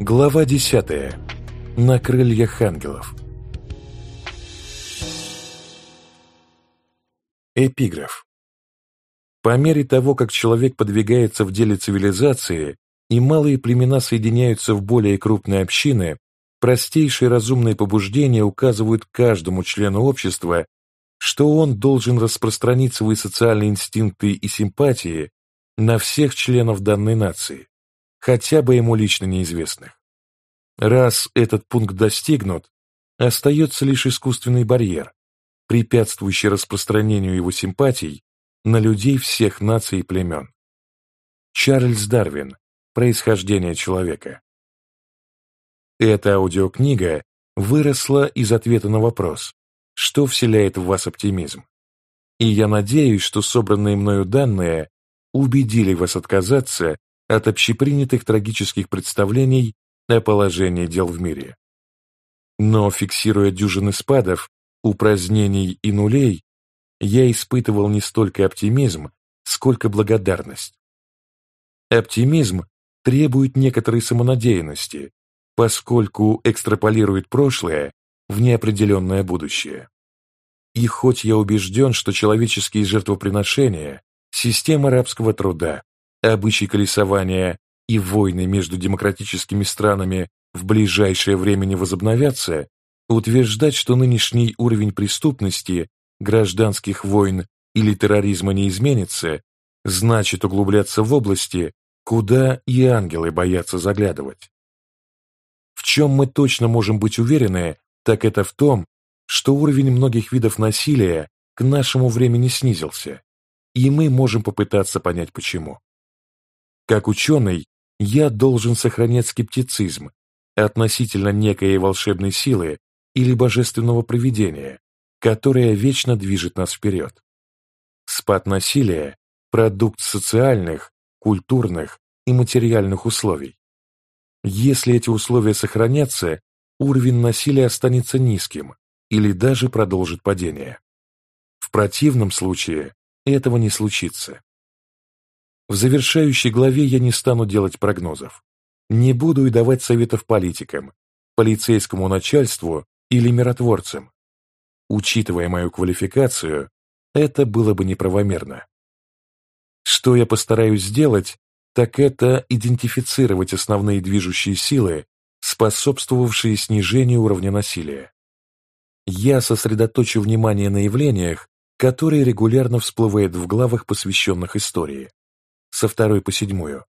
Глава 10. На крыльях ангелов. Эпиграф. По мере того, как человек подвигается в деле цивилизации, и малые племена соединяются в более крупные общины, простейшие разумные побуждения указывают каждому члену общества, что он должен распространить свои социальные инстинкты и симпатии на всех членов данной нации хотя бы ему лично неизвестных. Раз этот пункт достигнут, остается лишь искусственный барьер, препятствующий распространению его симпатий на людей всех наций и племен. Чарльз Дарвин. Происхождение человека. Эта аудиокнига выросла из ответа на вопрос, что вселяет в вас оптимизм. И я надеюсь, что собранные мною данные убедили вас отказаться от общепринятых трагических представлений о положении дел в мире. Но, фиксируя дюжины спадов, упразднений и нулей, я испытывал не столько оптимизм, сколько благодарность. Оптимизм требует некоторой самонадеянности, поскольку экстраполирует прошлое в неопределенное будущее. И хоть я убежден, что человеческие жертвоприношения, система рабского труда, обычаи колесования и войны между демократическими странами в ближайшее время не возобновятся, утверждать, что нынешний уровень преступности, гражданских войн или терроризма не изменится, значит углубляться в области, куда и ангелы боятся заглядывать. В чем мы точно можем быть уверены, так это в том, что уровень многих видов насилия к нашему времени снизился, и мы можем попытаться понять почему. Как ученый, я должен сохранять скептицизм относительно некой волшебной силы или божественного провидения, которое вечно движет нас вперед. Спад насилия – продукт социальных, культурных и материальных условий. Если эти условия сохранятся, уровень насилия останется низким или даже продолжит падение. В противном случае этого не случится. В завершающей главе я не стану делать прогнозов. Не буду и давать советов политикам, полицейскому начальству или миротворцам. Учитывая мою квалификацию, это было бы неправомерно. Что я постараюсь сделать, так это идентифицировать основные движущие силы, способствовавшие снижению уровня насилия. Я сосредоточу внимание на явлениях, которые регулярно всплывают в главах, посвященных истории со второй по седьмую,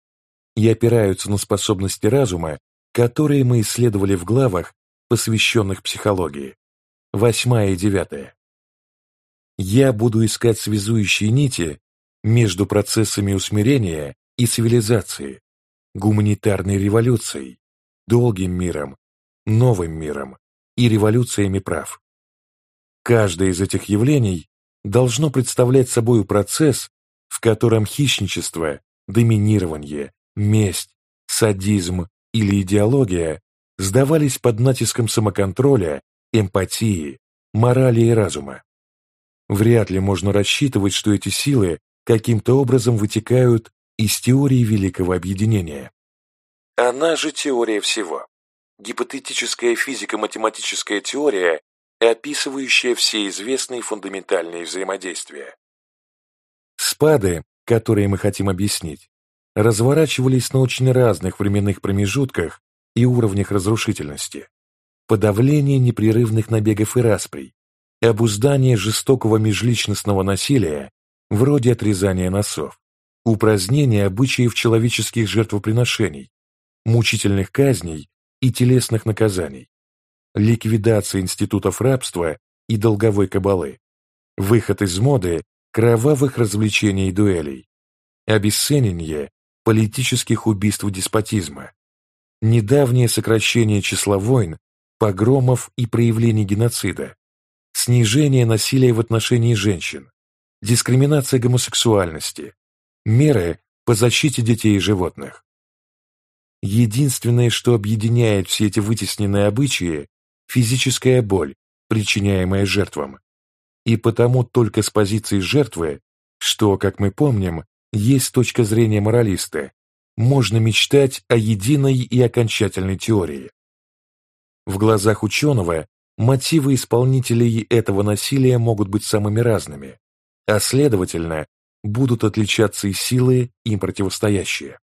и опираются на способности разума, которые мы исследовали в главах, посвященных психологии, восьмая и девятая. Я буду искать связующие нити между процессами усмирения и цивилизации, гуманитарной революцией, долгим миром, новым миром и революциями прав. Каждое из этих явлений должно представлять собой процесс, в котором хищничество, доминирование, месть, садизм или идеология сдавались под натиском самоконтроля, эмпатии, морали и разума. Вряд ли можно рассчитывать, что эти силы каким-то образом вытекают из теории Великого Объединения. Она же теория всего. Гипотетическая физико-математическая теория, описывающая все известные фундаментальные взаимодействия. Спады, которые мы хотим объяснить, разворачивались на очень разных временных промежутках и уровнях разрушительности. Подавление непрерывных набегов и расприй, обуздание жестокого межличностного насилия, вроде отрезания носов, упразднение обычаев человеческих жертвоприношений, мучительных казней и телесных наказаний, ликвидация институтов рабства и долговой кабалы, выход из моды кровавых развлечений и дуэлей, обесценение политических убийств деспотизма, недавнее сокращение числа войн, погромов и проявлений геноцида, снижение насилия в отношении женщин, дискриминация гомосексуальности, меры по защите детей и животных. Единственное, что объединяет все эти вытесненные обычаи – физическая боль, причиняемая жертвам, и потому только с позиции жертвы, что, как мы помним, есть точка зрения моралиста, можно мечтать о единой и окончательной теории. В глазах ученого мотивы исполнителей этого насилия могут быть самыми разными, а следовательно, будут отличаться и силы, им противостоящие.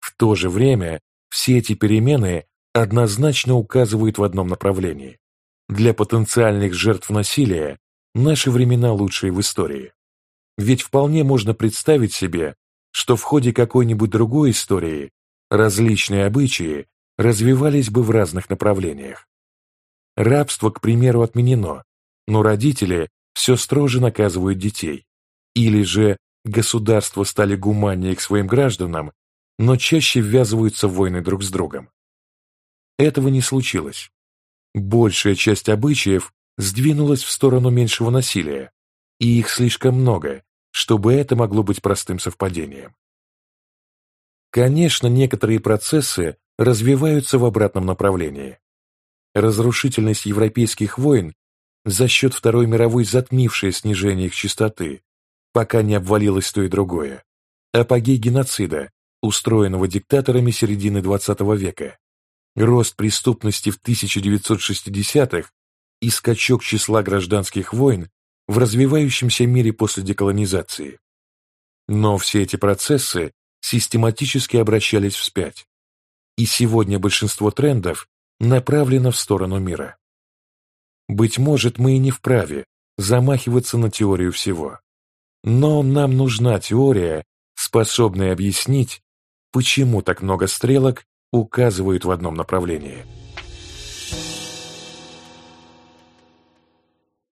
В то же время все эти перемены однозначно указывают в одном направлении. Для потенциальных жертв насилия наши времена лучшие в истории. Ведь вполне можно представить себе, что в ходе какой-нибудь другой истории различные обычаи развивались бы в разных направлениях. Рабство, к примеру, отменено, но родители все строже наказывают детей. Или же государства стали гуманнее к своим гражданам, но чаще ввязываются в войны друг с другом. Этого не случилось. Большая часть обычаев сдвинулась в сторону меньшего насилия, и их слишком много, чтобы это могло быть простым совпадением. Конечно, некоторые процессы развиваются в обратном направлении. Разрушительность европейских войн за счет Второй мировой затмившее снижение их частоты, пока не обвалилось то и другое, апогей геноцида, устроенного диктаторами середины XX века, рост преступности в 1960-х и скачок числа гражданских войн в развивающемся мире после деколонизации. Но все эти процессы систематически обращались вспять, и сегодня большинство трендов направлено в сторону мира. Быть может, мы и не вправе замахиваться на теорию всего. Но нам нужна теория, способная объяснить, почему так много стрелок указывают в одном направлении.